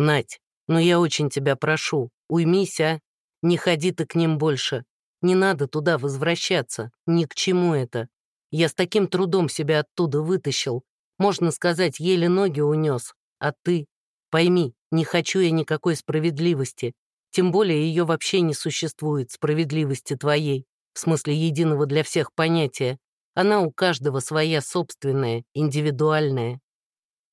Надь, ну я очень тебя прошу, уймись, а? Не ходи ты к ним больше. Не надо туда возвращаться, ни к чему это. Я с таким трудом себя оттуда вытащил. Можно сказать, еле ноги унес. А ты? Пойми, не хочу я никакой справедливости. Тем более ее вообще не существует, справедливости твоей, в смысле единого для всех понятия. Она у каждого своя собственная, индивидуальная.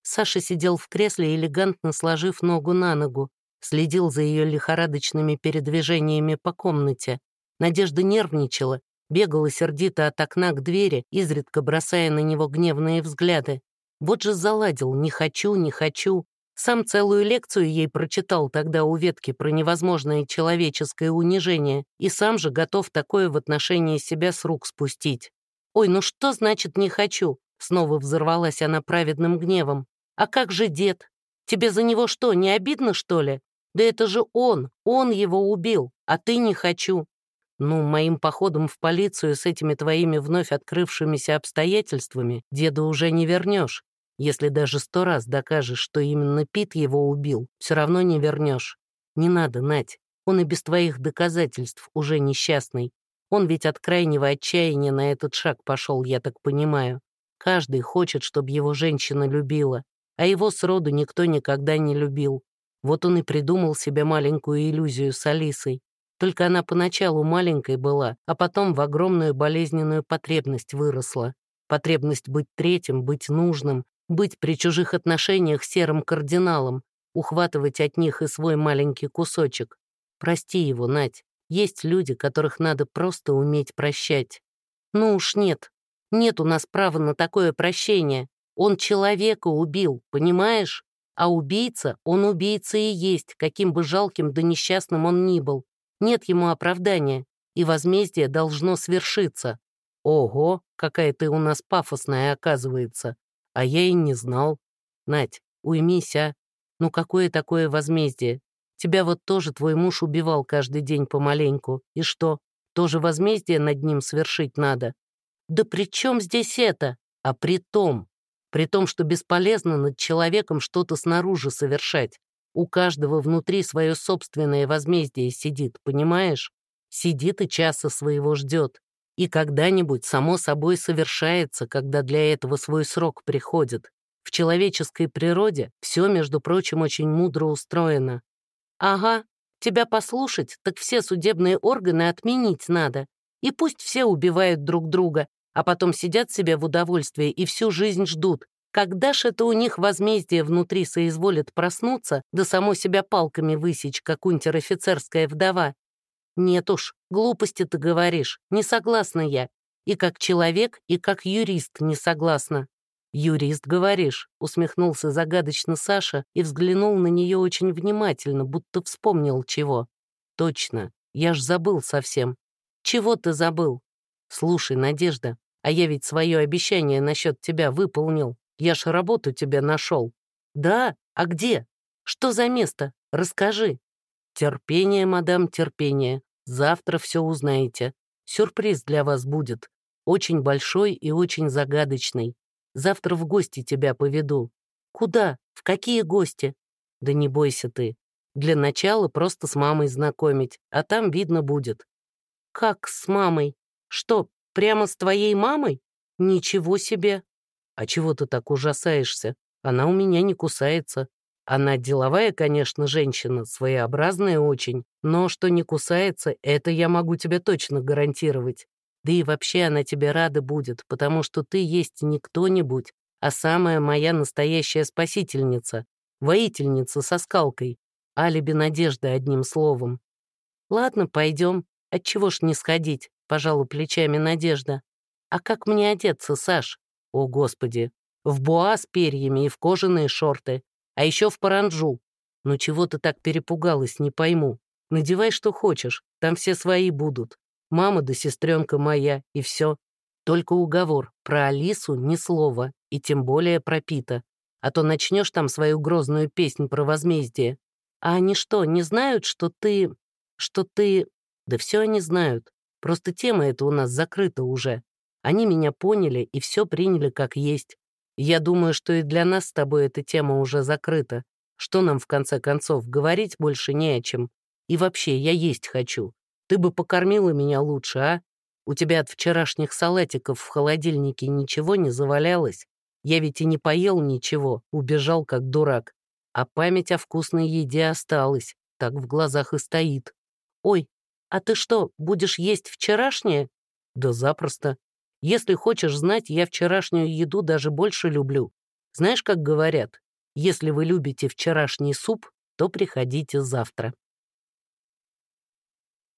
Саша сидел в кресле, элегантно сложив ногу на ногу, следил за ее лихорадочными передвижениями по комнате. Надежда нервничала, бегала сердито от окна к двери, изредка бросая на него гневные взгляды. Вот же заладил «не хочу, не хочу», сам целую лекцию ей прочитал тогда у ветки про невозможное человеческое унижение и сам же готов такое в отношении себя с рук спустить. «Ой, ну что значит «не хочу»?» Снова взорвалась она праведным гневом. «А как же дед? Тебе за него что, не обидно, что ли? Да это же он, он его убил, а ты не хочу». «Ну, моим походом в полицию с этими твоими вновь открывшимися обстоятельствами деда уже не вернешь. Если даже сто раз докажешь, что именно Пит его убил, все равно не вернешь. Не надо, Нать, он и без твоих доказательств уже несчастный. Он ведь от крайнего отчаяния на этот шаг пошел, я так понимаю. Каждый хочет, чтобы его женщина любила, а его сроду никто никогда не любил. Вот он и придумал себе маленькую иллюзию с Алисой. Только она поначалу маленькой была, а потом в огромную болезненную потребность выросла. Потребность быть третьим, быть нужным, быть при чужих отношениях серым кардиналом, ухватывать от них и свой маленький кусочек. Прости его, Надь. Есть люди, которых надо просто уметь прощать. Ну уж нет. Нет у нас права на такое прощение. Он человека убил, понимаешь? А убийца, он убийца и есть, каким бы жалким да несчастным он ни был. Нет ему оправдания, и возмездие должно свершиться. Ого, какая ты у нас пафосная оказывается. А я и не знал. Надь, уймись, а. Ну какое такое возмездие? Тебя вот тоже твой муж убивал каждый день помаленьку. И что, тоже возмездие над ним свершить надо? Да при чем здесь это? А при том, при том, что бесполезно над человеком что-то снаружи совершать. У каждого внутри свое собственное возмездие сидит, понимаешь? Сидит и часа своего ждет. И когда-нибудь само собой совершается, когда для этого свой срок приходит. В человеческой природе все, между прочим, очень мудро устроено. Ага, тебя послушать, так все судебные органы отменить надо. И пусть все убивают друг друга, а потом сидят себе в удовольствии и всю жизнь ждут. Когда ж это у них возмездие внутри соизволит проснуться, да само себя палками высечь, как унтер-офицерская вдова, «Нет уж, глупости ты говоришь, не согласна я. И как человек, и как юрист не согласна». «Юрист, говоришь», — усмехнулся загадочно Саша и взглянул на нее очень внимательно, будто вспомнил чего. «Точно, я ж забыл совсем». «Чего ты забыл?» «Слушай, Надежда, а я ведь свое обещание насчет тебя выполнил. Я ж работу тебе нашел». «Да? А где? Что за место? Расскажи». «Терпение, мадам, терпение. Завтра все узнаете. Сюрприз для вас будет. Очень большой и очень загадочный. Завтра в гости тебя поведу. Куда? В какие гости? Да не бойся ты. Для начала просто с мамой знакомить, а там видно будет. Как с мамой? Что, прямо с твоей мамой? Ничего себе. А чего ты так ужасаешься? Она у меня не кусается. Она деловая, конечно, женщина, своеобразная очень, но что не кусается, это я могу тебе точно гарантировать. Да и вообще она тебе рада будет, потому что ты есть не кто-нибудь, а самая моя настоящая спасительница, воительница со скалкой, алиби надежды одним словом. Ладно, пойдем. Отчего ж не сходить, пожалуй, плечами Надежда. А как мне одеться, Саш? О, Господи! В буа с перьями и в кожаные шорты. А еще в паранджу. Ну чего ты так перепугалась, не пойму. Надевай, что хочешь, там все свои будут. Мама да сестренка моя, и все. Только уговор, про Алису ни слова, и тем более про Пита. А то начнешь там свою грозную песнь про возмездие. А они что, не знают, что ты... что ты... Да все они знают. Просто тема эта у нас закрыта уже. Они меня поняли и все приняли как есть. Я думаю, что и для нас с тобой эта тема уже закрыта. Что нам, в конце концов, говорить больше не о чем? И вообще, я есть хочу. Ты бы покормила меня лучше, а? У тебя от вчерашних салатиков в холодильнике ничего не завалялось? Я ведь и не поел ничего, убежал как дурак. А память о вкусной еде осталась, так в глазах и стоит. Ой, а ты что, будешь есть вчерашнее? Да запросто. Если хочешь знать, я вчерашнюю еду даже больше люблю. Знаешь, как говорят, если вы любите вчерашний суп, то приходите завтра.